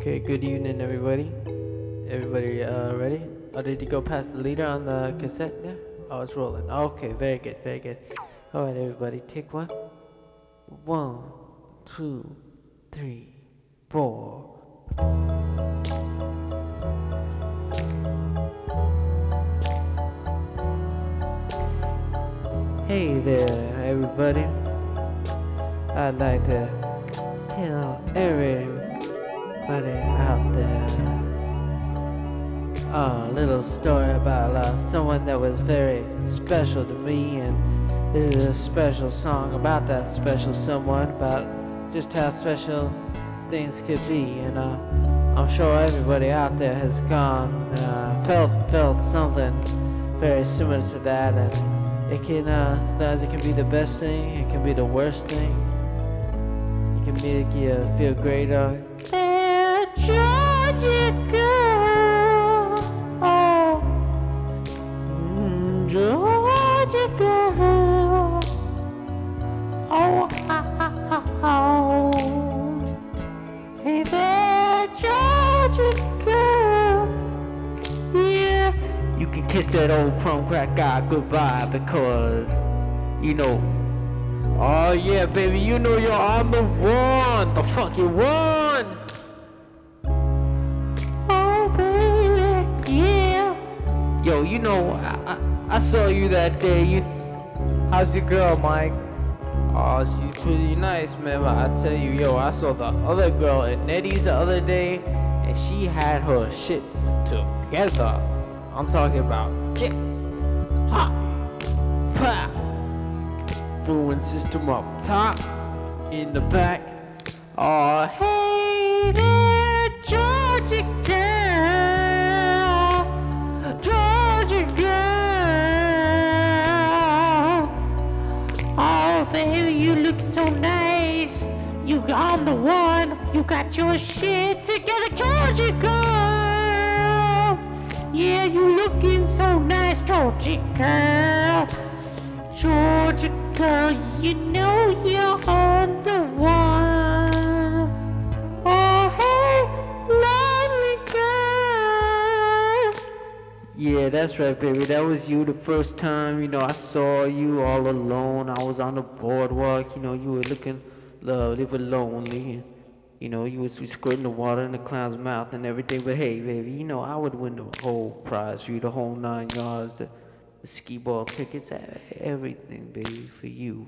Okay, good evening, everybody. Everybody, uh, ready? Oh, did you go past the leader on the cassette? Yeah. Oh, it's rolling. Okay, very good, very good. All right, everybody, take one. One, two, three, four. Hey there, everybody. I'd like to tell everybody out there a little story about uh, someone that was very special to me, and this is a special song about that special someone, about just how special things could be. And uh, I'm sure everybody out there has gone, uh, felt, felt something very similar to that, and it can, uh, sometimes it can be the best thing, it can be the worst thing. It can make you feel great. Uh, goodbye because, you know, oh yeah, baby, you know you're on the one, the fucking one. Yo, you know, I, I, I saw you that day. You, how's your girl, Mike? Oh, she's pretty nice, man. But I tell you, yo, I saw the other girl at Nettie's the other day, and she had her shit together. I'm talking about hip hop, pop, brewing system up top, in the back. Oh, hey you look so nice. You on the one. You got your shit together, Georgia girl. Yeah, you looking so nice, Georgia girl. Georgia girl, you know you're on Yeah, that's right, baby. That was you the first time. You know, I saw you all alone. I was on the boardwalk. You know, you were looking lovely but lonely. You know, you was squirting the water in the clown's mouth and everything. But hey, baby, you know, I would win the whole prize for you, the whole nine yards, the, the skee ball tickets, everything, baby, for you.